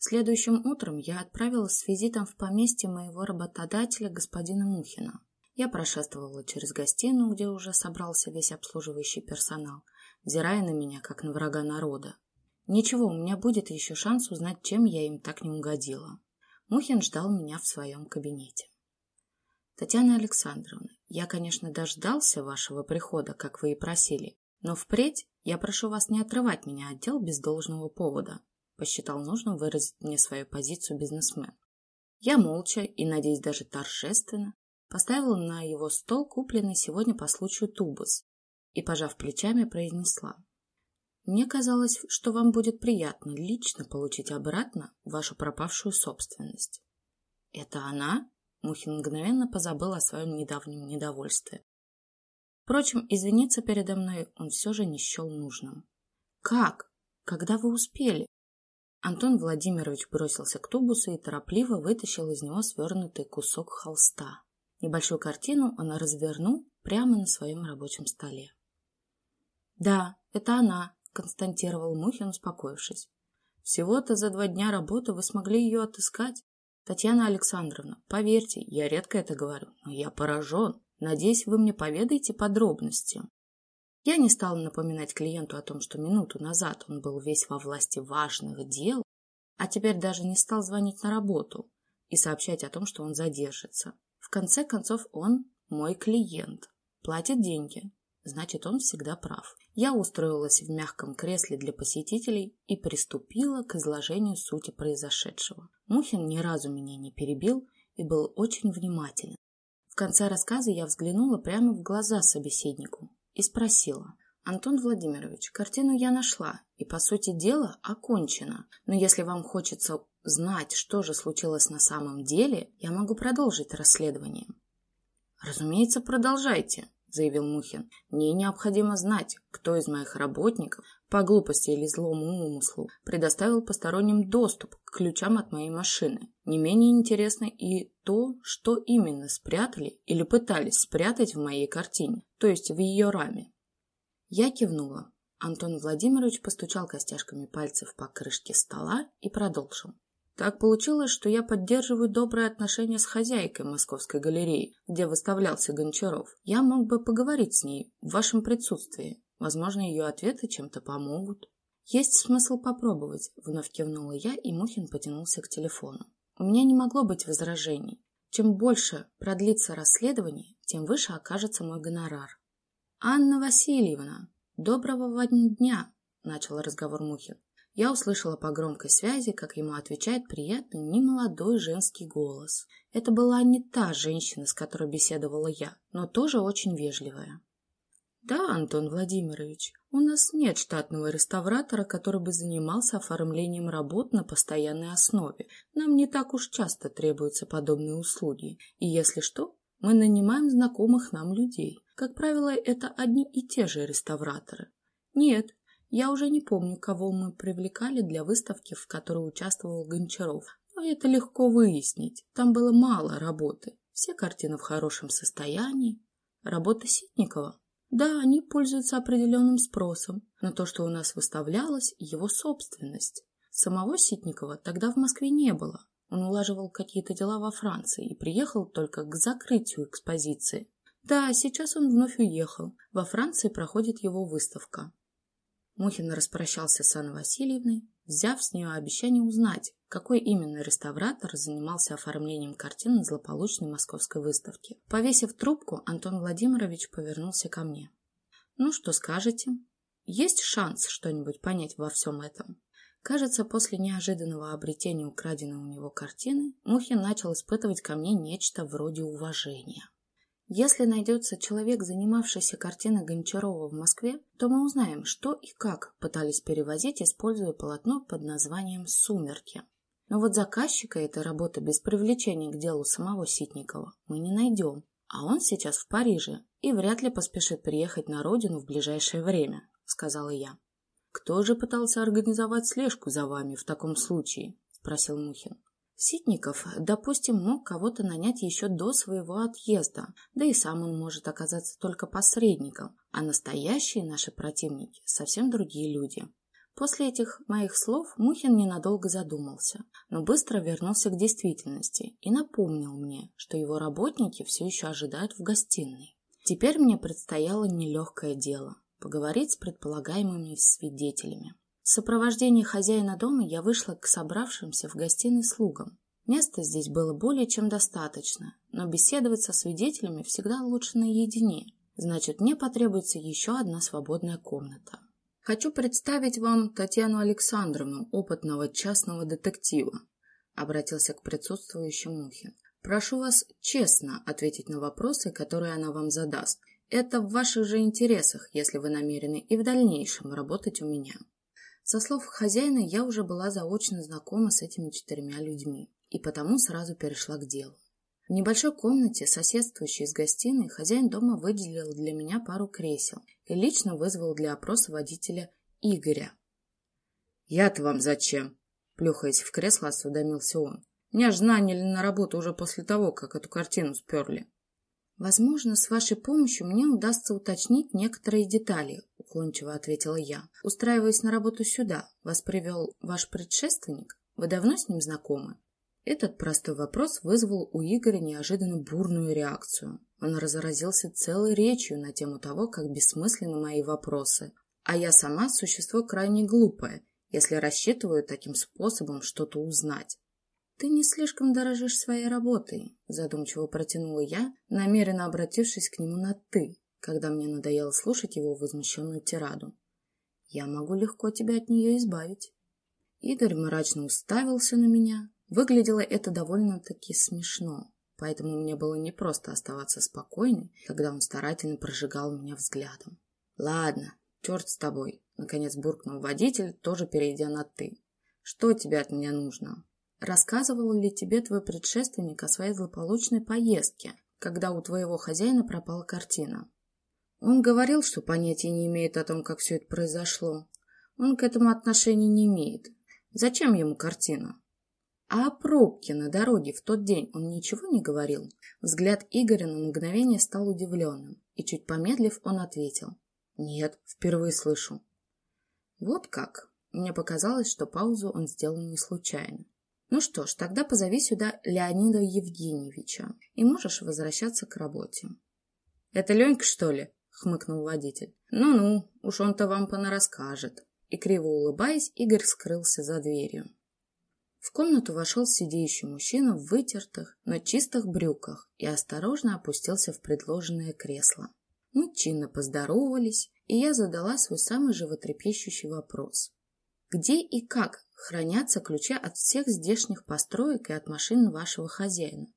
Следующим утром я отправилась с визитом в поместье моего работодателя, господина Мухина. Я прошествовала через гостиную, где уже собрался весь обслуживающий персонал, взирая на меня, как на врага народа. Ничего, у меня будет еще шанс узнать, чем я им так не угодила. Мухин ждал меня в своем кабинете. Татьяна Александровна, я, конечно, дождался вашего прихода, как вы и просили, но впредь я прошу вас не отрывать меня от дел без должного повода, посчитал нужным выразить мне свою позицию бизнесмен. Я молча и, надеюсь, даже торжественно поставила на его стол купленный сегодня по случаю тубус и, пожав плечами, произнесла. «Мне казалось, что вам будет приятно лично получить обратно вашу пропавшую собственность». «Это она?» Мухин мгновенно позабыл о своем недавнем недовольстве. Впрочем, извиниться передо мной он все же не счел нужным. «Как? Когда вы успели?» Антон Владимирович бросился к тубусу и торопливо вытащил из него свернутый кусок холста. Небольшую картину он развернул прямо на своем рабочем столе. «Да, это она», — констатировал Мухин, успокоившись. «Всего-то за два дня работы вы смогли ее отыскать. Татьяна Александровна, поверьте, я редко это говорю, но я поражен. Надеюсь, вы мне поведаете подробности». Я не стала напоминать клиенту о том, что минуту назад он был весь во власти важных дел, а теперь даже не стал звонить на работу и сообщать о том, что он задержится. В конце концов, он мой клиент, платит деньги, значит, он всегда прав. Я устроилась в мягком кресле для посетителей и приступила к изложению сути произошедшего. Мухин ни разу меня не перебил и был очень внимателен. В конце рассказа я взглянула прямо в глаза собеседнику и спросила. «Антон Владимирович, картину я нашла, и, по сути дела, окончена. Но если вам хочется знать, что же случилось на самом деле, я могу продолжить расследование. Разумеется, продолжайте, заявил Мухин. Мне необходимо знать, кто из моих работников по глупости или злому умыслу предоставил посторонним доступ к ключам от моей машины. Не менее интересно и то, что именно спрятали или пытались спрятать в моей картине, то есть в ее раме. Я кивнула. Антон Владимирович постучал костяшками пальцев по крышке стола и продолжил. Так получилось, что я поддерживаю добрые отношения с хозяйкой Московской галереи, где выставлялся Гончаров. Я мог бы поговорить с ней в вашем присутствии. Возможно, ее ответы чем-то помогут. Есть смысл попробовать, вновь кивнула я, и Мухин потянулся к телефону. У меня не могло быть возражений. Чем больше продлится расследование, тем выше окажется мой гонорар. «Анна Васильевна, доброго вам дня!» – начал разговор Мухин. Я услышала по громкой связи, как ему отвечает приятный немолодой женский голос. Это была не та женщина, с которой беседовала я, но тоже очень вежливая. «Да, Антон Владимирович, у нас нет штатного реставратора, который бы занимался оформлением работ на постоянной основе. Нам не так уж часто требуются подобные услуги. И если что, мы нанимаем знакомых нам людей. Как правило, это одни и те же реставраторы. Нет, я уже не помню, кого мы привлекали для выставки, в которой участвовал Гончаров. Но это легко выяснить. Там было мало работы. Все картины в хорошем состоянии. Работа Ситникова. Да, они пользуются определенным спросом, но то, что у нас выставлялось, его собственность. Самого Ситникова тогда в Москве не было. Он улаживал какие-то дела во Франции и приехал только к закрытию экспозиции. Да, сейчас он вновь уехал. Во Франции проходит его выставка. Мухин распрощался с Анной Васильевной, взяв с нее обещание узнать, какой именно реставратор занимался оформлением картин на злополучной московской выставке. Повесив трубку, Антон Владимирович повернулся ко мне. «Ну, что скажете? Есть шанс что-нибудь понять во всем этом?» Кажется, после неожиданного обретения украденной у него картины, Мухин начал испытывать ко мне нечто вроде уважения. Если найдется человек, занимавшийся картиной Гончарова в Москве, то мы узнаем, что и как пытались перевозить, используя полотно под названием «Сумерки». Но вот заказчика этой работы без привлечения к делу самого Ситникова мы не найдем. А он сейчас в Париже и вряд ли поспешит приехать на родину в ближайшее время, сказала я. Кто же пытался организовать слежку за вами в таком случае? спросил Мухин. Ситников, допустим, мог кого-то нанять еще до своего отъезда, да и сам он может оказаться только посредником, а настоящие наши противники – совсем другие люди. После этих моих слов Мухин ненадолго задумался, но быстро вернулся к действительности и напомнил мне, что его работники все еще ожидают в гостиной. Теперь мне предстояло нелегкое дело – поговорить с предполагаемыми свидетелями. В сопровождении хозяина дома я вышла к собравшимся в гостиной слугам. Места здесь было более чем достаточно, но беседовать со свидетелями всегда лучше наедине. Значит, мне потребуется еще одна свободная комната. Хочу представить вам Татьяну Александровну, опытного частного детектива, обратился к присутствующим Мухин. Прошу вас честно ответить на вопросы, которые она вам задаст. Это в ваших же интересах, если вы намерены и в дальнейшем работать у меня. Со слов хозяина я уже была заочно знакома с этими четырьмя людьми, и потому сразу перешла к делу. В небольшой комнате, соседствующей с гостиной, хозяин дома выделил для меня пару кресел и лично вызвал для опроса водителя Игоря. «Я-то вам зачем?» Плюхаясь в кресло, осведомился он. «Меня ж наняли на работу уже после того, как эту картину сперли». «Возможно, с вашей помощью мне удастся уточнить некоторые детали», — уклончиво ответила я. «Устраиваясь на работу сюда, вас привел ваш предшественник? Вы давно с ним знакомы?» Этот простой вопрос вызвал у Игоря неожиданно бурную реакцию. Он разразился целой речью на тему того, как бессмысленны мои вопросы. А я сама существо крайне глупое, если рассчитываю таким способом что-то узнать. «Ты не слишком дорожишь своей работой», — задумчиво протянула я, намеренно обратившись к нему на «ты», когда мне надоело слушать его возмущенную тираду. «Я могу легко тебя от нее избавить». Игорь мрачно уставился на меня, Выглядело это довольно-таки смешно, поэтому мне было непросто оставаться спокойной, когда он старательно прожигал меня взглядом. «Ладно, черт с тобой», — наконец буркнул водитель, тоже перейдя на «ты». «Что тебе от меня нужно?» «Рассказывал ли тебе твой предшественник о своей злополучной поездке, когда у твоего хозяина пропала картина?» Он говорил, что понятия не имеет о том, как все это произошло. Он к этому отношения не имеет. Зачем ему картина? А о пробке на дороге в тот день он ничего не говорил? Взгляд Игоря на мгновение стал удивленным, и чуть помедлив он ответил. Нет, впервые слышу. Вот как. Мне показалось, что паузу он сделал не случайно. Ну что ж, тогда позови сюда Леонида Евгеньевича, и можешь возвращаться к работе. Это Ленька, что ли? Хмыкнул водитель. Ну-ну, уж он-то вам понарасскажет. И криво улыбаясь, Игорь скрылся за дверью. В комнату вошел сидеющий мужчина в вытертых, но чистых брюках и осторожно опустился в предложенное кресло. Мы чинно поздоровались, и я задала свой самый животрепещущий вопрос. Где и как хранятся ключи от всех здешних построек и от машин вашего хозяина?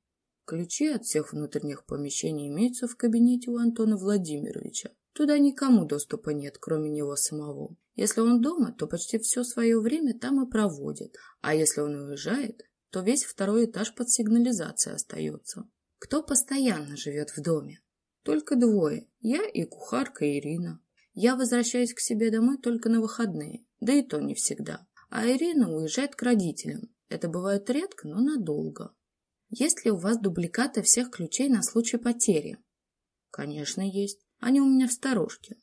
Ключи от всех внутренних помещений имеются в кабинете у Антона Владимировича. Туда никому доступа нет, кроме него самого. Если он дома, то почти все свое время там и проводит, а если он уезжает, то весь второй этаж под сигнализацией остается. Кто постоянно живет в доме? Только двое, я и кухарка Ирина. Я возвращаюсь к себе домой только на выходные, да и то не всегда. А Ирина уезжает к родителям. Это бывает редко, но надолго. Есть ли у вас дубликаты всех ключей на случай потери? Конечно, есть. Они у меня в сторожке.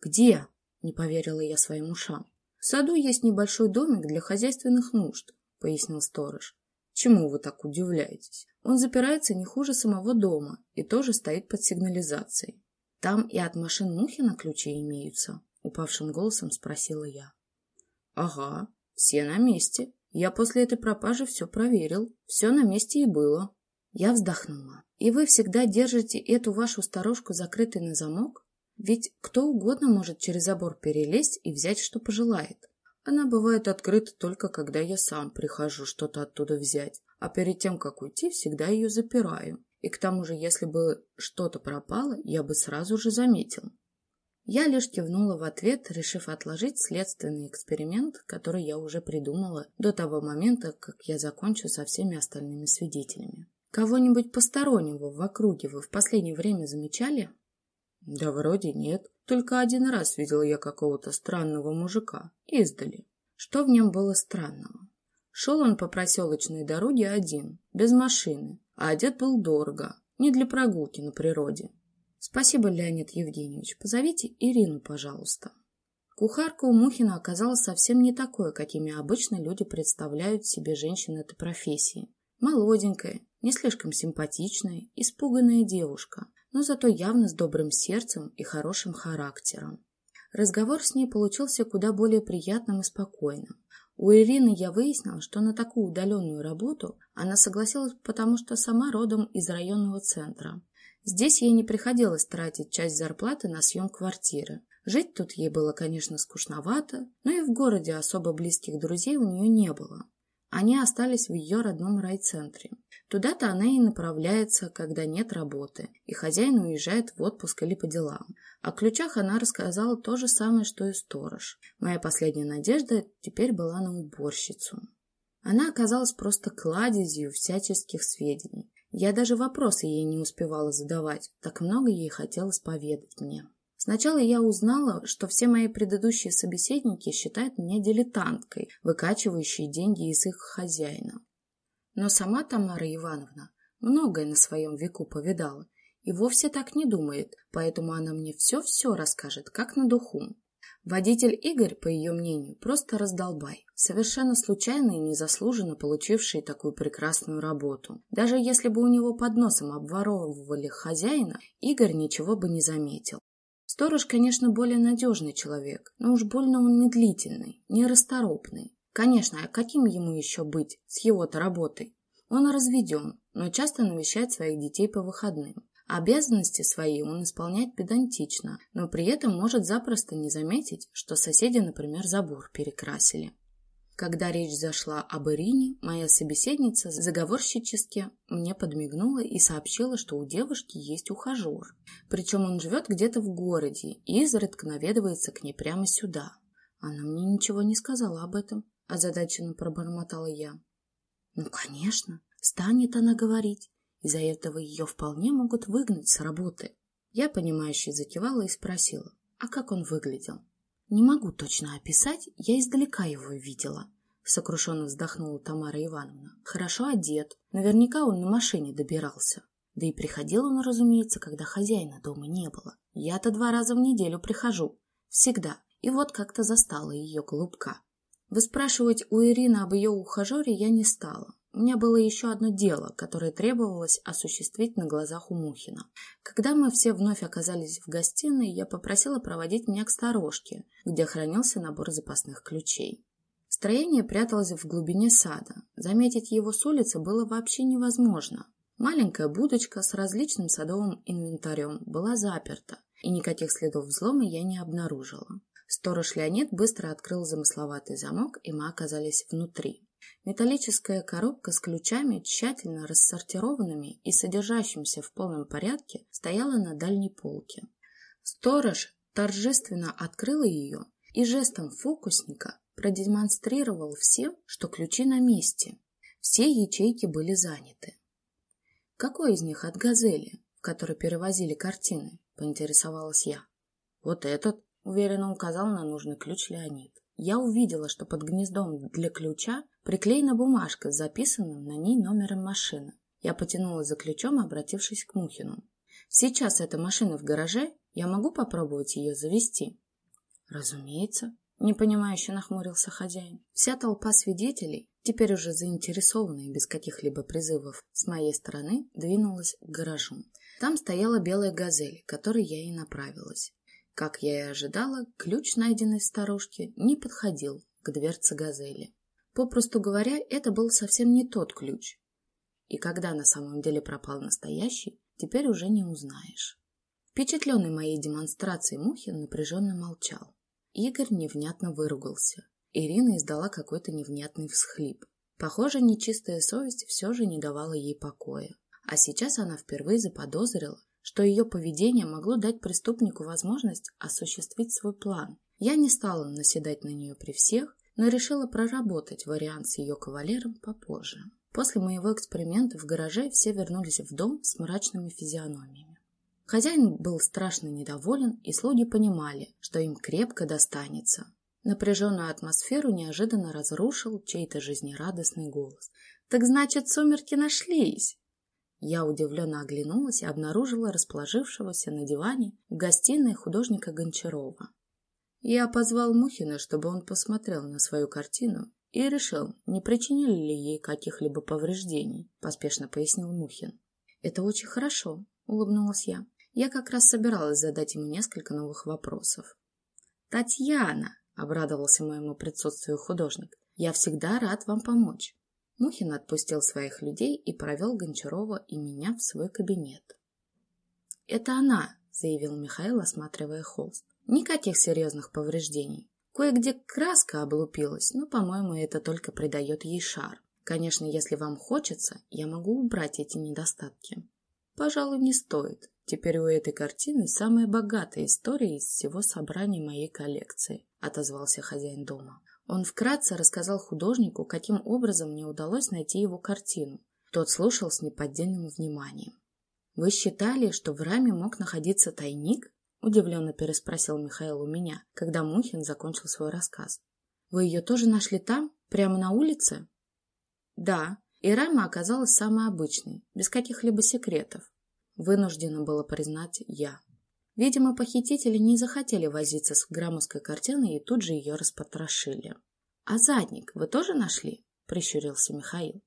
Где? Не поверила я своим ушам. В саду есть небольшой домик для хозяйственных нужд, пояснил сторож. Чему вы так удивляетесь? Он запирается не хуже самого дома и тоже стоит под сигнализацией. Там и от машин Мухина ключи имеются, упавшим голосом спросила я. Ага, все на месте. Я после этой пропажи все проверил. Все на месте и было. Я вздохнула. И вы всегда держите эту вашу сторожку закрытой на замок? Ведь кто угодно может через забор перелезть и взять, что пожелает. Она бывает открыта только когда я сам прихожу что-то оттуда взять, а перед тем, как уйти, всегда ее запираю. И к тому же, если бы что-то пропало, я бы сразу же заметил. Я лишь кивнула в ответ, решив отложить следственный эксперимент, который я уже придумала до того момента, как я закончу со всеми остальными свидетелями. Кого-нибудь постороннего в округе вы в последнее время замечали? Да вроде нет. Только один раз видел я какого-то странного мужика. Издали. Что в нем было странного? Шел он по проселочной дороге один, без машины, а одет был дорого, не для прогулки на природе. Спасибо, Леонид Евгеньевич. Позовите Ирину, пожалуйста. Кухарка у Мухина оказалась совсем не такой, какими обычно люди представляют себе женщин этой профессии. Молоденькая, не слишком симпатичная, испуганная девушка, но зато явно с добрым сердцем и хорошим характером. Разговор с ней получился куда более приятным и спокойным. У Ирины я выяснила, что на такую удаленную работу она согласилась, потому что сама родом из районного центра. Здесь ей не приходилось тратить часть зарплаты на съем квартиры. Жить тут ей было, конечно, скучновато, но и в городе особо близких друзей у нее не было. Они остались в ее родном райцентре. Туда-то она и направляется, когда нет работы, и хозяин уезжает в отпуск или по делам. О ключах она рассказала то же самое, что и сторож. Моя последняя надежда теперь была на уборщицу. Она оказалась просто кладезью всяческих сведений. Я даже вопросы ей не успевала задавать, так много ей хотелось поведать мне. Сначала я узнала, что все мои предыдущие собеседники считают меня дилетанткой, выкачивающей деньги из их хозяина. Но сама Тамара Ивановна многое на своем веку повидала и вовсе так не думает, поэтому она мне все-все расскажет, как на духу. Водитель Игорь, по ее мнению, просто раздолбай, совершенно случайно и незаслуженно получивший такую прекрасную работу. Даже если бы у него под носом обворовывали хозяина, Игорь ничего бы не заметил. Сторож, конечно, более надежный человек, но уж больно он медлительный, нерасторопный. Конечно, а каким ему еще быть с его-то работой? Он разведен, но часто навещает своих детей по выходным. Обязанности свои он исполняет педантично, но при этом может запросто не заметить, что соседи, например, забор перекрасили. Когда речь зашла об Ирине, моя собеседница заговорщически мне подмигнула и сообщила, что у девушки есть ухажер. Причем он живет где-то в городе и изредка наведывается к ней прямо сюда. Она мне ничего не сказала об этом, озадаченно пробормотала я. Ну, конечно, станет она говорить. Из-за этого ее вполне могут выгнать с работы. Я, понимающе закивала и спросила, а как он выглядел? Не могу точно описать, я издалека его видела. Сокрушенно вздохнула Тамара Ивановна. Хорошо одет, наверняка он на машине добирался. Да и приходил он, разумеется, когда хозяина дома не было. Я-то два раза в неделю прихожу. Всегда. И вот как-то застала ее голубка. Выспрашивать у Ирины об ее ухажере я не стала. У меня было еще одно дело, которое требовалось осуществить на глазах у Мухина. Когда мы все вновь оказались в гостиной, я попросила проводить меня к сторожке, где хранился набор запасных ключей. Строение пряталось в глубине сада. Заметить его с улицы было вообще невозможно. Маленькая будочка с различным садовым инвентарем была заперта, и никаких следов взлома я не обнаружила. Сторож Леонид быстро открыл замысловатый замок, и мы оказались внутри. Металлическая коробка с ключами, тщательно рассортированными и содержащимся в полном порядке, стояла на дальней полке. Сторож торжественно открыл ее и жестом фокусника продемонстрировал всем, что ключи на месте. Все ячейки были заняты. «Какой из них от «Газели», в которой перевозили картины?» — поинтересовалась я. «Вот этот», — уверенно указал на нужный ключ Леонид. Я увидела, что под гнездом для ключа приклеена бумажка с записанным на ней номером машины. Я потянула за ключом, обратившись к Мухину. «Сейчас эта машина в гараже, я могу попробовать ее завести?» «Разумеется», — непонимающе нахмурился хозяин. Вся толпа свидетелей, теперь уже заинтересованная без каких-либо призывов с моей стороны, двинулась к гаражу. Там стояла белая газель, к которой я и направилась. Как я и ожидала, ключ, найденный в сторожке, не подходил к дверце газели. Попросту говоря, это был совсем не тот ключ. И когда на самом деле пропал настоящий, теперь уже не узнаешь. Впечатленный моей демонстрацией Мухин напряженно молчал. Игорь невнятно выругался. Ирина издала какой-то невнятный всхлип. Похоже, нечистая совесть все же не давала ей покоя. А сейчас она впервые заподозрила, что ее поведение могло дать преступнику возможность осуществить свой план. Я не стала наседать на нее при всех, но решила проработать вариант с ее кавалером попозже. После моего эксперимента в гараже все вернулись в дом с мрачными физиономиями. Хозяин был страшно недоволен, и слуги понимали, что им крепко достанется. Напряженную атмосферу неожиданно разрушил чей-то жизнерадостный голос. «Так значит, сумерки нашлись!» Я удивленно оглянулась и обнаружила расположившегося на диване в гостиной художника Гончарова. Я позвал Мухина, чтобы он посмотрел на свою картину и решил, не причинили ли ей каких-либо повреждений, поспешно пояснил Мухин. Это очень хорошо, улыбнулась я. Я как раз собиралась задать ему несколько новых вопросов. Татьяна, обрадовался моему присутствию художник, я всегда рад вам помочь. Мухин отпустил своих людей и провел Гончарова и меня в свой кабинет. «Это она», — заявил Михаил, осматривая холст. «Никаких серьезных повреждений. Кое-где краска облупилась, но, по-моему, это только придает ей шар. Конечно, если вам хочется, я могу убрать эти недостатки». «Пожалуй, не стоит. Теперь у этой картины самая богатая история из всего собрания моей коллекции», — отозвался хозяин дома. Он вкратце рассказал художнику, каким образом мне удалось найти его картину. Тот слушал с неподдельным вниманием. «Вы считали, что в раме мог находиться тайник?» – удивленно переспросил Михаил у меня, когда Мухин закончил свой рассказ. «Вы ее тоже нашли там, прямо на улице?» «Да, и рама оказалась самой обычной, без каких-либо секретов. Вынуждена было признать я. Видимо, похитители не захотели возиться с граммовской картиной и тут же ее распотрошили. «А задник вы тоже нашли?» – прищурился Михаил.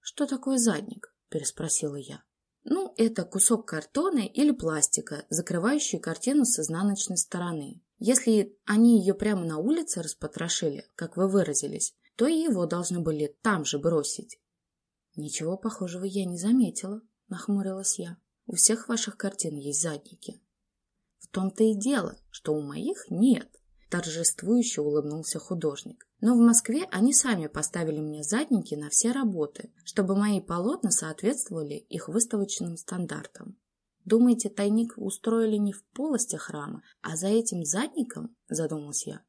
«Что такое задник?» – переспросила я. Ну, это кусок картона или пластика, закрывающий картину с изнаночной стороны. Если они ее прямо на улице распотрошили, как вы выразились, то его должны были там же бросить. Ничего похожего я не заметила, нахмурилась я. У всех ваших картин есть задники. В том-то и дело, что у моих нет, торжествующе улыбнулся художник. Но в Москве они сами поставили мне задники на все работы, чтобы мои полотна соответствовали их выставочным стандартам. Думаете, тайник устроили не в полости храма, а за этим задником, задумался я.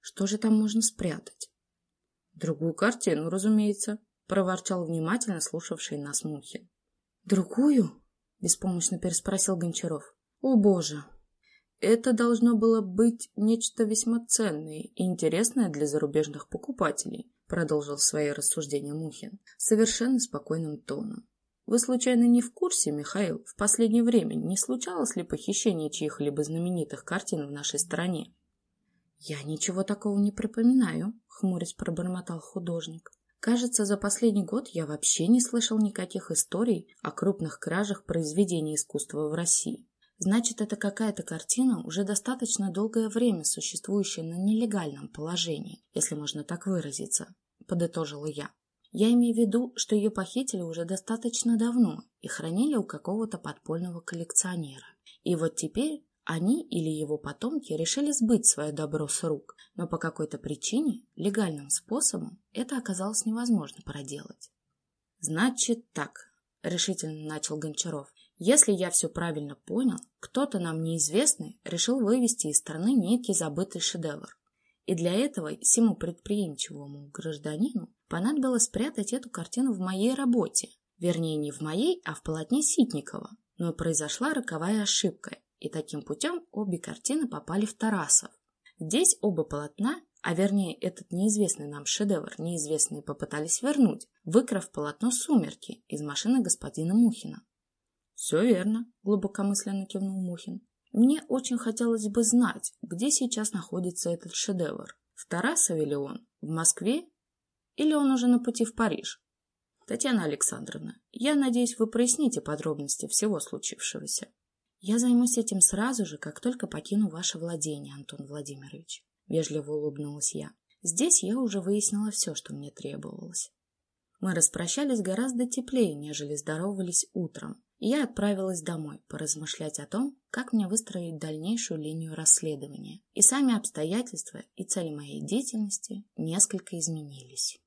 Что же там можно спрятать? Другую картину, разумеется, проворчал внимательно слушавший нас Мухин. Другую? беспомощно переспросил Гончаров. О боже, это должно было быть нечто весьма ценное и интересное для зарубежных покупателей, продолжил свои рассуждения Мухин, совершенно спокойным тоном. Вы случайно не в курсе, Михаил, в последнее время не случалось ли похищение чьих-либо знаменитых картин в нашей стране? Я ничего такого не припоминаю, хмурясь пробормотал художник. Кажется, за последний год я вообще не слышал никаких историй о крупных кражах произведений искусства в России. Значит, это какая-то картина, уже достаточно долгое время существующая на нелегальном положении, если можно так выразиться, подытожила я. Я имею в виду, что ее похитили уже достаточно давно и хранили у какого-то подпольного коллекционера. И вот теперь они или его потомки решили сбыть свое добро с рук, но по какой-то причине, легальным способом, это оказалось невозможно проделать. «Значит так», — решительно начал Гончаров, если я все правильно понял, кто-то нам неизвестный решил вывести из страны некий забытый шедевр. И для этого всему предприимчивому гражданину понадобилось спрятать эту картину в моей работе. Вернее, не в моей, а в полотне Ситникова. Но произошла роковая ошибка, и таким путем обе картины попали в Тарасов. Здесь оба полотна, а вернее этот неизвестный нам шедевр, неизвестные попытались вернуть, выкрав полотно «Сумерки» из машины господина Мухина. «Все верно», — глубокомысленно кивнул Мухин. «Мне очень хотелось бы знать, где сейчас находится этот шедевр. В Тарасове ли он? В Москве? Или он уже на пути в Париж?» «Татьяна Александровна, я надеюсь, вы проясните подробности всего случившегося». «Я займусь этим сразу же, как только покину ваше владение, Антон Владимирович», — вежливо улыбнулась я. «Здесь я уже выяснила все, что мне требовалось». Мы распрощались гораздо теплее, нежели здоровались утром я отправилась домой поразмышлять о том, как мне выстроить дальнейшую линию расследования. И сами обстоятельства и цели моей деятельности несколько изменились.